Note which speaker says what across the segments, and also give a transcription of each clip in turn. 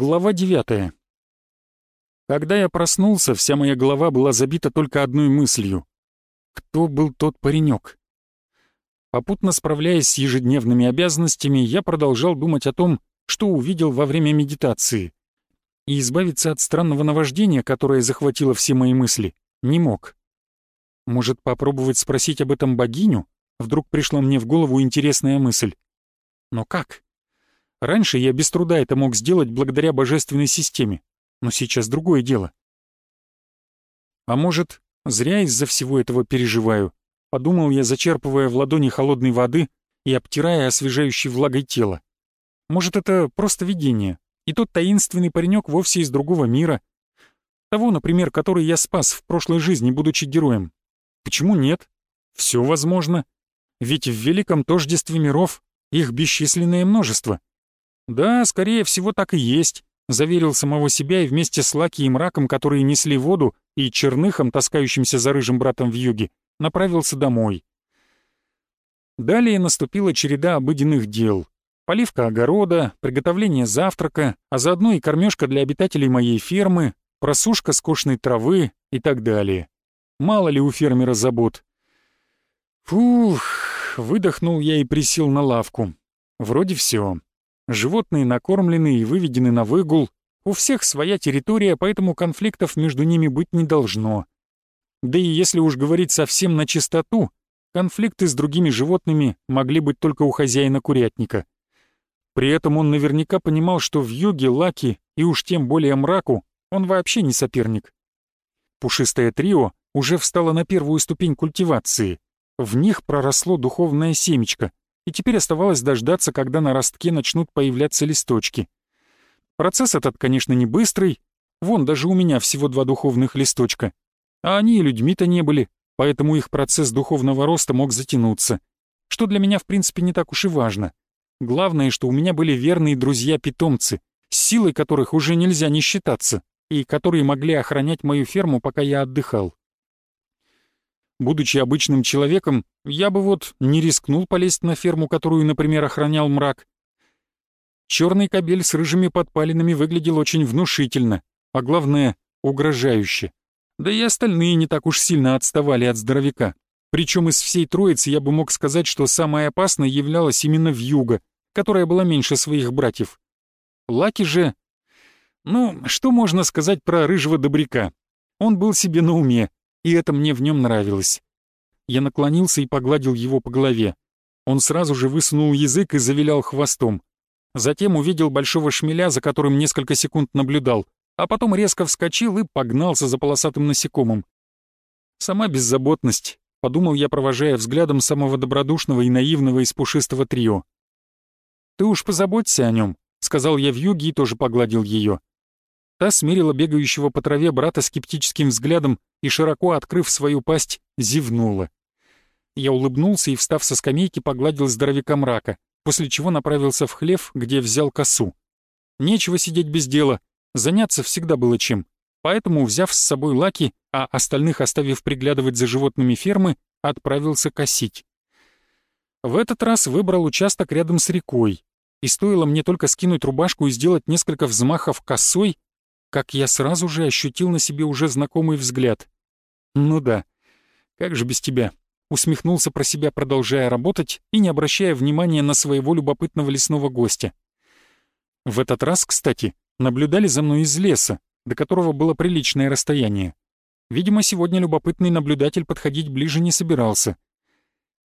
Speaker 1: Глава девятая. Когда я проснулся, вся моя голова была забита только одной мыслью. Кто был тот паренек? Попутно справляясь с ежедневными обязанностями, я продолжал думать о том, что увидел во время медитации. И избавиться от странного наваждения, которое захватило все мои мысли, не мог. Может, попробовать спросить об этом богиню? Вдруг пришла мне в голову интересная мысль. Но как? Раньше я без труда это мог сделать благодаря божественной системе, но сейчас другое дело. А может, зря из-за всего этого переживаю, подумал я, зачерпывая в ладони холодной воды и обтирая освежающей влагой тело. Может, это просто видение, и тот таинственный паренек вовсе из другого мира. Того, например, который я спас в прошлой жизни, будучи героем. Почему нет? Все возможно. Ведь в великом тождестве миров их бесчисленное множество. «Да, скорее всего, так и есть», — заверил самого себя и вместе с Лаки и Мраком, которые несли воду, и Черныхом, таскающимся за рыжим братом в юге, направился домой. Далее наступила череда обыденных дел. Поливка огорода, приготовление завтрака, а заодно и кормежка для обитателей моей фермы, просушка скошенной травы и так далее. Мало ли у фермера забот. Фух, выдохнул я и присел на лавку. Вроде все. Животные накормлены и выведены на выгул. У всех своя территория, поэтому конфликтов между ними быть не должно. Да и если уж говорить совсем на чистоту, конфликты с другими животными могли быть только у хозяина курятника. При этом он наверняка понимал, что в юге Лаки и уж тем более мраку он вообще не соперник. Пушистое трио уже встало на первую ступень культивации. В них проросло духовное семечко, и теперь оставалось дождаться, когда на ростке начнут появляться листочки. Процесс этот, конечно, не быстрый, вон даже у меня всего два духовных листочка, а они и людьми-то не были, поэтому их процесс духовного роста мог затянуться, что для меня в принципе не так уж и важно. Главное, что у меня были верные друзья-питомцы, с силой которых уже нельзя не считаться, и которые могли охранять мою ферму, пока я отдыхал. Будучи обычным человеком, я бы вот не рискнул полезть на ферму, которую, например, охранял мрак. Черный кобель с рыжими подпалинами выглядел очень внушительно, а главное — угрожающе. Да и остальные не так уж сильно отставали от здоровяка. Причем из всей троицы я бы мог сказать, что самое опасное являлось именно вьюга, которая была меньше своих братьев. Лаки же... Ну, что можно сказать про рыжего добряка? Он был себе на уме, и это мне в нем нравилось. Я наклонился и погладил его по голове. Он сразу же высунул язык и завилял хвостом. Затем увидел большого шмеля, за которым несколько секунд наблюдал, а потом резко вскочил и погнался за полосатым насекомым. Сама беззаботность, подумал я, провожая взглядом самого добродушного и наивного из пушистого трио. «Ты уж позаботься о нем, сказал я в юге и тоже погладил ее. Та смерила бегающего по траве брата скептическим взглядом и, широко открыв свою пасть, зевнула. Я улыбнулся и, встав со скамейки, погладил здоровяка мрака, после чего направился в хлев, где взял косу. Нечего сидеть без дела, заняться всегда было чем, поэтому, взяв с собой лаки, а остальных оставив приглядывать за животными фермы, отправился косить. В этот раз выбрал участок рядом с рекой, и стоило мне только скинуть рубашку и сделать несколько взмахов косой, как я сразу же ощутил на себе уже знакомый взгляд. «Ну да, как же без тебя?» Усмехнулся про себя, продолжая работать и не обращая внимания на своего любопытного лесного гостя. В этот раз, кстати, наблюдали за мной из леса, до которого было приличное расстояние. Видимо, сегодня любопытный наблюдатель подходить ближе не собирался.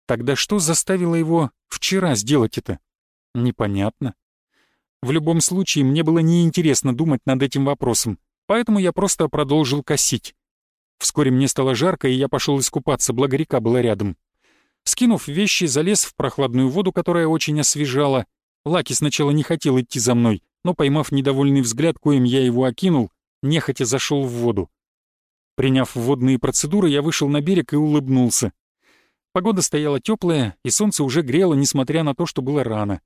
Speaker 1: Тогда что заставило его вчера сделать это? Непонятно. В любом случае, мне было неинтересно думать над этим вопросом, поэтому я просто продолжил косить. Вскоре мне стало жарко, и я пошел искупаться, благо река была рядом. Скинув вещи, залез в прохладную воду, которая очень освежала. Лаки сначала не хотел идти за мной, но, поймав недовольный взгляд, коим я его окинул, нехотя зашел в воду. Приняв водные процедуры, я вышел на берег и улыбнулся. Погода стояла теплая, и солнце уже грело, несмотря на то, что было рано.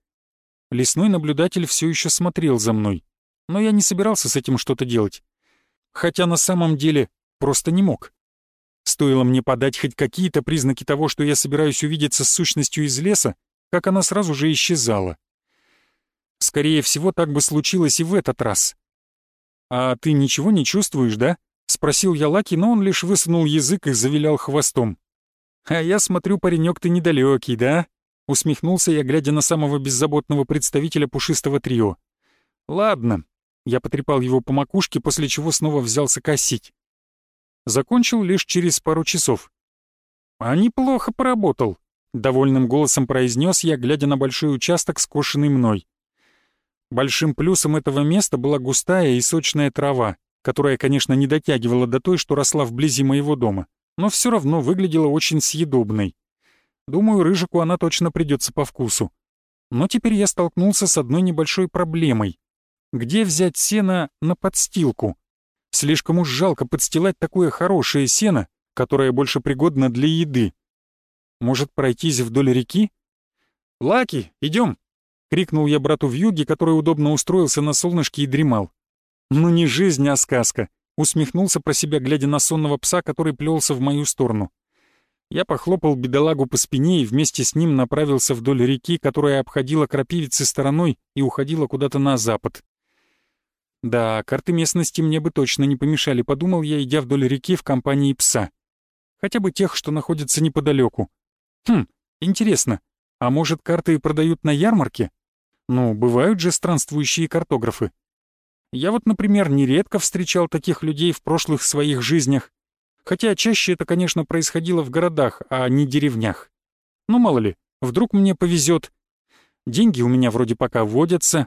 Speaker 1: Лесной наблюдатель все еще смотрел за мной, но я не собирался с этим что-то делать. Хотя на самом деле просто не мог. Стоило мне подать хоть какие-то признаки того, что я собираюсь увидеться с сущностью из леса, как она сразу же исчезала. Скорее всего, так бы случилось и в этот раз. «А ты ничего не чувствуешь, да?» — спросил я Лаки, но он лишь высунул язык и завилял хвостом. «А я смотрю, паренек, ты недалекий, да?» — усмехнулся я, глядя на самого беззаботного представителя пушистого трио. «Ладно». Я потрепал его по макушке, после чего снова взялся косить. Закончил лишь через пару часов. «А неплохо поработал», — довольным голосом произнес я, глядя на большой участок, скошенный мной. Большим плюсом этого места была густая и сочная трава, которая, конечно, не дотягивала до той, что росла вблизи моего дома, но все равно выглядела очень съедобной. Думаю, рыжику она точно придется по вкусу. Но теперь я столкнулся с одной небольшой проблемой. Где взять сено на подстилку? Слишком уж жалко подстилать такое хорошее сено, которое больше пригодно для еды. Может, пройтись вдоль реки? «Лаки, идем!» — крикнул я брату в юге, который удобно устроился на солнышке и дремал. «Ну не жизнь, а сказка!» — усмехнулся про себя, глядя на сонного пса, который плелся в мою сторону. Я похлопал бедолагу по спине и вместе с ним направился вдоль реки, которая обходила крапивицы стороной и уходила куда-то на запад. Да, карты местности мне бы точно не помешали, подумал я, идя вдоль реки в компании пса. Хотя бы тех, что находятся неподалеку. Хм, интересно, а может карты продают на ярмарке? Ну, бывают же странствующие картографы. Я вот, например, нередко встречал таких людей в прошлых своих жизнях. Хотя чаще это, конечно, происходило в городах, а не деревнях. Ну, мало ли, вдруг мне повезет. Деньги у меня вроде пока водятся.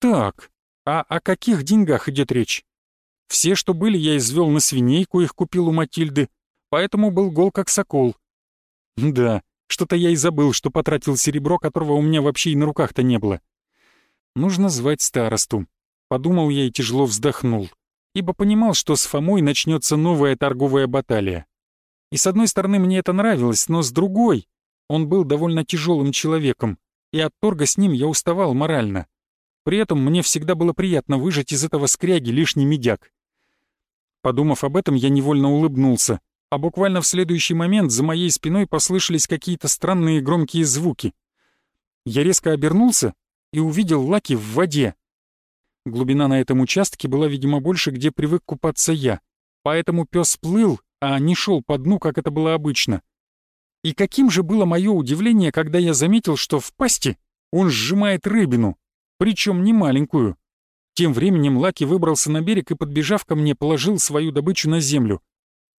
Speaker 1: Так, а о каких деньгах идет речь? Все, что были, я извел на свинейку, их купил у Матильды, поэтому был гол как сокол. Да, что-то я и забыл, что потратил серебро, которого у меня вообще и на руках-то не было. Нужно звать старосту. Подумал я и тяжело вздохнул, ибо понимал, что с Фомой начнется новая торговая баталия. И с одной стороны мне это нравилось, но с другой он был довольно тяжелым человеком, и от торга с ним я уставал морально. При этом мне всегда было приятно выжать из этого скряги лишний медяк. Подумав об этом, я невольно улыбнулся, а буквально в следующий момент за моей спиной послышались какие-то странные громкие звуки. Я резко обернулся и увидел Лаки в воде. Глубина на этом участке была, видимо, больше, где привык купаться я, поэтому пес плыл, а не шел по дну, как это было обычно. И каким же было мое удивление, когда я заметил, что в пасти он сжимает рыбину, причем не маленькую. Тем временем Лаки выбрался на берег и, подбежав ко мне, положил свою добычу на землю.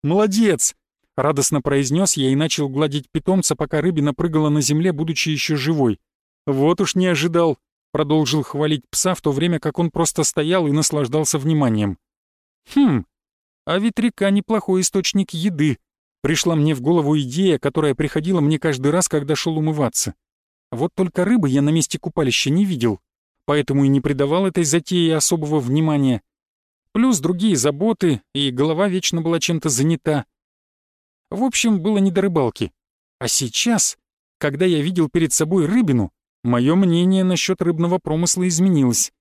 Speaker 1: «Молодец!» — радостно произнес я и начал гладить питомца, пока рыбина прыгала на земле, будучи еще живой. «Вот уж не ожидал!» — продолжил хвалить пса, в то время как он просто стоял и наслаждался вниманием. «Хм, а ведь река — неплохой источник еды», — пришла мне в голову идея, которая приходила мне каждый раз, когда шел умываться. Вот только рыбы я на месте купалища не видел, поэтому и не придавал этой затее особого внимания. Плюс другие заботы, и голова вечно была чем-то занята. В общем, было не до рыбалки. А сейчас, когда я видел перед собой рыбину, мое мнение насчет рыбного промысла изменилось.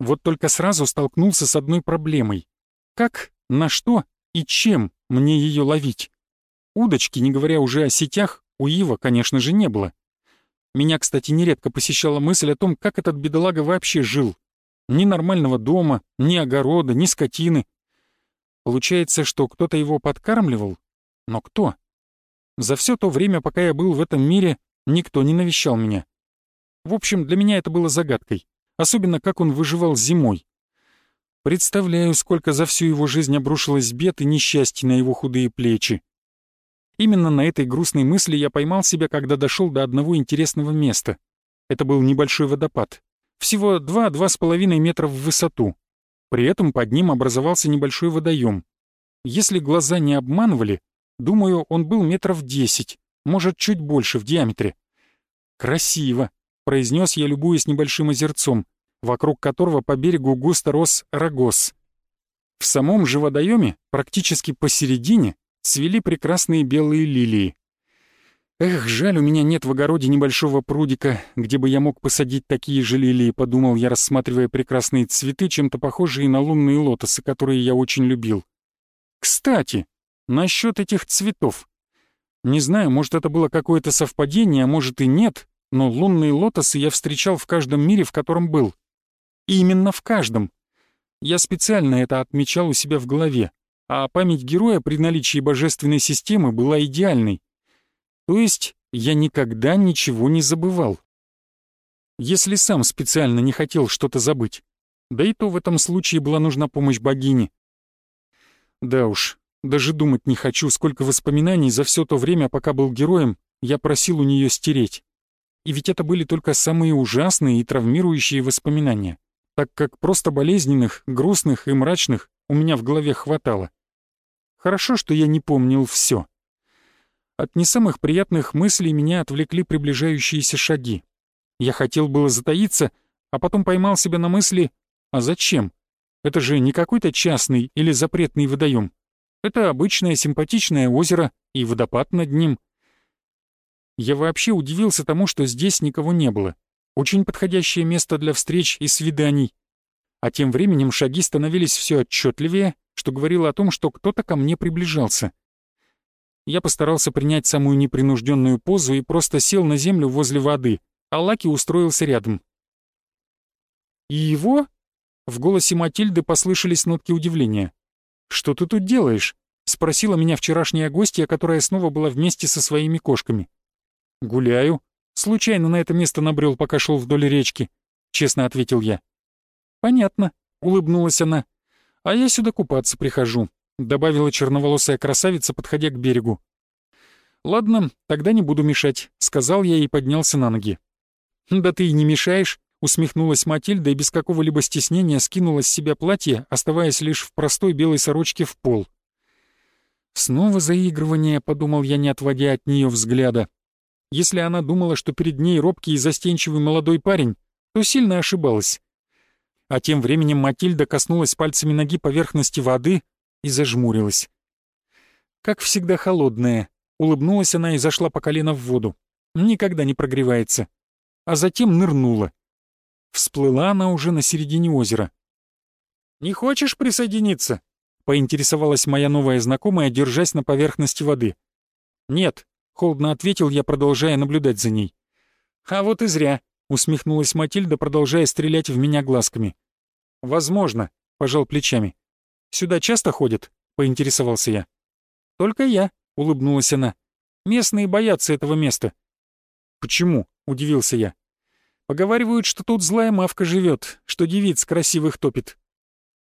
Speaker 1: Вот только сразу столкнулся с одной проблемой. Как, на что и чем мне ее ловить? Удочки, не говоря уже о сетях, у Ива, конечно же, не было. Меня, кстати, нередко посещала мысль о том, как этот бедолага вообще жил. Ни нормального дома, ни огорода, ни скотины. Получается, что кто-то его подкармливал? Но кто? За все то время, пока я был в этом мире, никто не навещал меня. В общем, для меня это было загадкой. Особенно, как он выживал зимой. Представляю, сколько за всю его жизнь обрушилось бед и несчастье на его худые плечи. Именно на этой грустной мысли я поймал себя, когда дошел до одного интересного места. Это был небольшой водопад всего 2-2,5 метра в высоту. При этом под ним образовался небольшой водоем. Если глаза не обманывали, думаю, он был метров 10, может, чуть больше в диаметре. «Красиво», — произнес я, любуясь небольшим озерцом, вокруг которого по берегу густо рос рогоз. В самом же водоеме, практически посередине, цвели прекрасные белые лилии. Эх, жаль, у меня нет в огороде небольшого прудика, где бы я мог посадить такие же лилии, подумал я, рассматривая прекрасные цветы, чем-то похожие на лунные лотосы, которые я очень любил. Кстати, насчет этих цветов. Не знаю, может это было какое-то совпадение, а может и нет, но лунные лотосы я встречал в каждом мире, в котором был. И именно в каждом. Я специально это отмечал у себя в голове, а память героя при наличии божественной системы была идеальной. То есть я никогда ничего не забывал. Если сам специально не хотел что-то забыть. Да и то в этом случае была нужна помощь богини. Да уж, даже думать не хочу, сколько воспоминаний за все то время, пока был героем, я просил у нее стереть. И ведь это были только самые ужасные и травмирующие воспоминания, так как просто болезненных, грустных и мрачных у меня в голове хватало. Хорошо, что я не помнил все. От не самых приятных мыслей меня отвлекли приближающиеся шаги. Я хотел было затаиться, а потом поймал себя на мысли «А зачем? Это же не какой-то частный или запретный водоем. Это обычное симпатичное озеро и водопад над ним — я вообще удивился тому, что здесь никого не было. Очень подходящее место для встреч и свиданий. А тем временем шаги становились все отчетливее, что говорило о том, что кто-то ко мне приближался. Я постарался принять самую непринужденную позу и просто сел на землю возле воды, а Лаки устроился рядом. «И его?» В голосе Матильды послышались нотки удивления. «Что ты тут делаешь?» — спросила меня вчерашняя гостья, которая снова была вместе со своими кошками. «Гуляю. Случайно на это место набрел, пока шел вдоль речки», — честно ответил я. «Понятно», — улыбнулась она. «А я сюда купаться прихожу», — добавила черноволосая красавица, подходя к берегу. «Ладно, тогда не буду мешать», — сказал я и поднялся на ноги. «Да ты и не мешаешь», — усмехнулась Матильда и без какого-либо стеснения скинула с себя платье, оставаясь лишь в простой белой сорочке в пол. «Снова заигрывание», — подумал я, не отводя от нее взгляда. Если она думала, что перед ней робкий и застенчивый молодой парень, то сильно ошибалась. А тем временем Матильда коснулась пальцами ноги поверхности воды и зажмурилась. Как всегда холодная, улыбнулась она и зашла по колено в воду. Никогда не прогревается. А затем нырнула. Всплыла она уже на середине озера. «Не хочешь присоединиться?» — поинтересовалась моя новая знакомая, держась на поверхности воды. «Нет», — холодно ответил я, продолжая наблюдать за ней. «А вот и зря», — усмехнулась Матильда, продолжая стрелять в меня глазками. «Возможно», — пожал плечами. «Сюда часто ходят?» — поинтересовался я. «Только я», — улыбнулась она. «Местные боятся этого места». «Почему?» — удивился я. «Поговаривают, что тут злая мавка живет, что девиц красивых топит».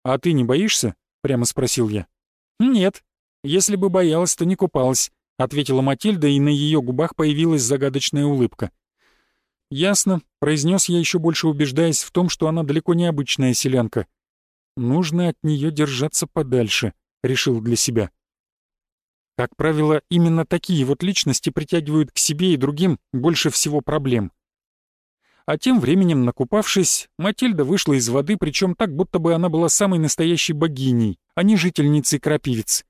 Speaker 1: «А ты не боишься?» — прямо спросил я. «Нет. Если бы боялась, то не купалась ответила Матильда, и на ее губах появилась загадочная улыбка. «Ясно», — произнес я еще больше убеждаясь в том, что она далеко не обычная селянка. «Нужно от нее держаться подальше», — решил для себя. Как правило, именно такие вот личности притягивают к себе и другим больше всего проблем. А тем временем, накупавшись, Матильда вышла из воды, причем так, будто бы она была самой настоящей богиней, а не жительницей крапивец.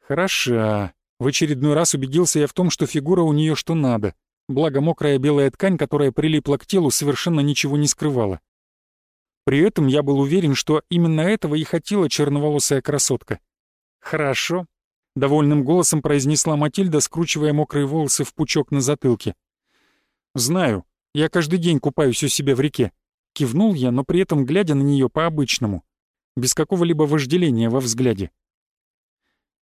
Speaker 1: «Хороша», в очередной раз убедился я в том, что фигура у нее что надо, благо мокрая белая ткань, которая прилипла к телу, совершенно ничего не скрывала. При этом я был уверен, что именно этого и хотела черноволосая красотка. «Хорошо», — довольным голосом произнесла Матильда, скручивая мокрые волосы в пучок на затылке. «Знаю, я каждый день купаюсь у себя в реке», — кивнул я, но при этом глядя на нее по-обычному, без какого-либо вожделения во взгляде.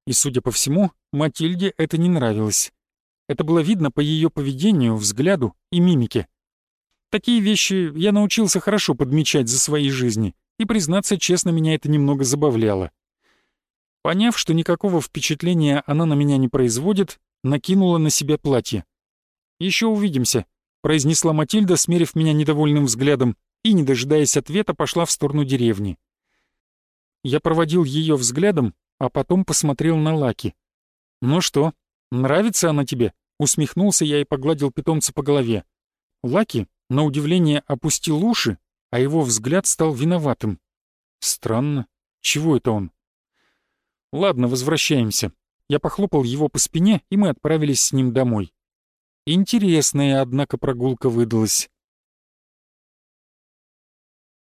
Speaker 1: И, судя по всему, Матильде это не нравилось. Это было видно по ее поведению, взгляду и мимике. Такие вещи я научился хорошо подмечать за своей жизни, и, признаться честно, меня это немного забавляло. Поняв, что никакого впечатления она на меня не производит, накинула на себя платье. «Еще увидимся», — произнесла Матильда, смерив меня недовольным взглядом, и, не дожидаясь ответа, пошла в сторону деревни. Я проводил ее взглядом, а потом посмотрел на Лаки. «Ну что, нравится она тебе?» Усмехнулся я и погладил питомца по голове. Лаки, на удивление, опустил уши, а его взгляд стал виноватым. Странно. Чего это он? Ладно, возвращаемся. Я похлопал его по спине, и мы отправились с ним домой. Интересная, однако, прогулка выдалась.